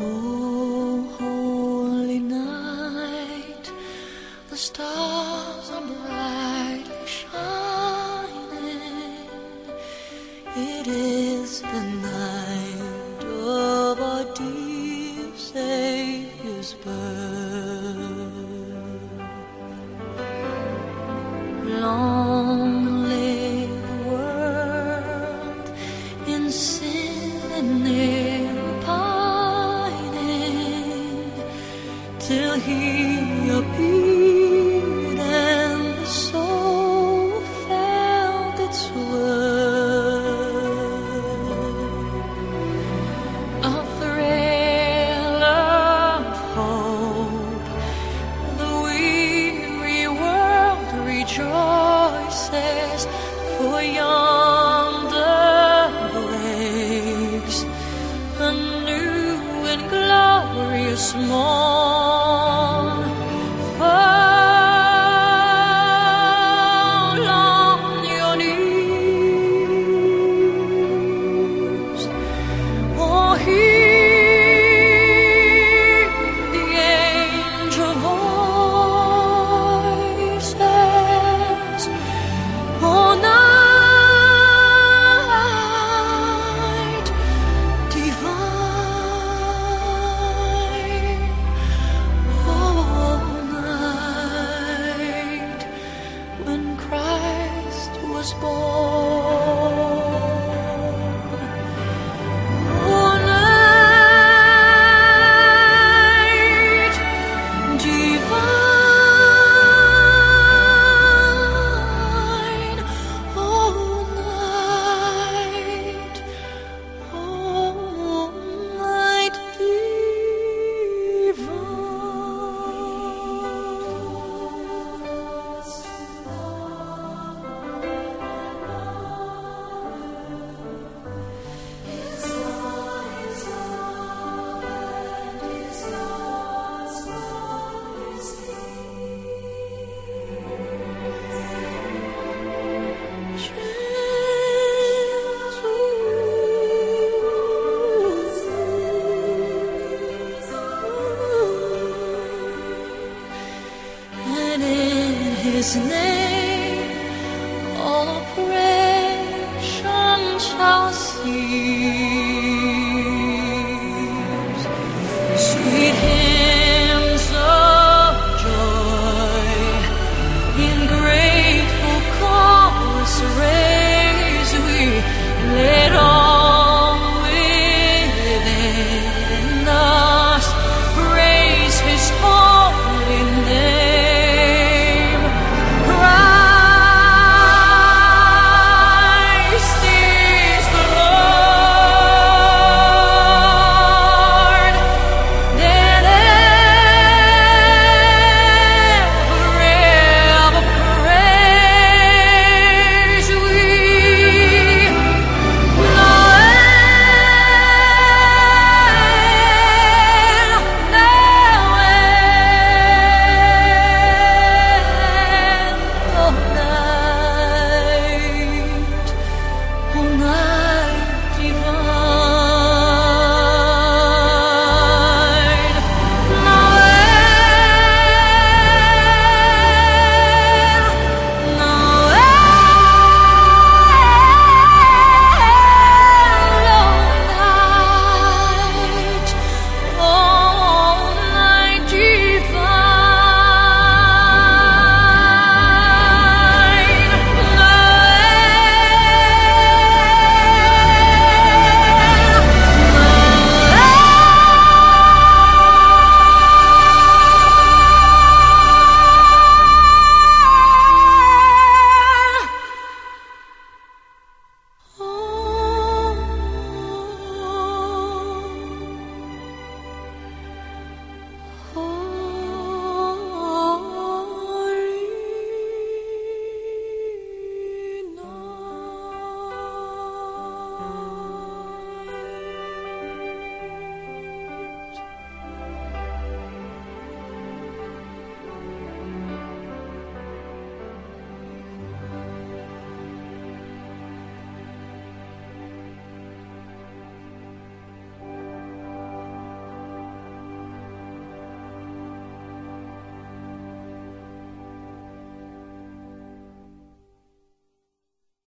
Oh, holy night, the stars are brightly shining. It is the night of our dear Savior's birth. Long till he appeared and the soul felt its worth. A thrill of hope, the weary world rejoices, for yonder breaks a new and glorious morn. His name all oppression shall cease. Sweet hymns of joy in grateful chorus raise we.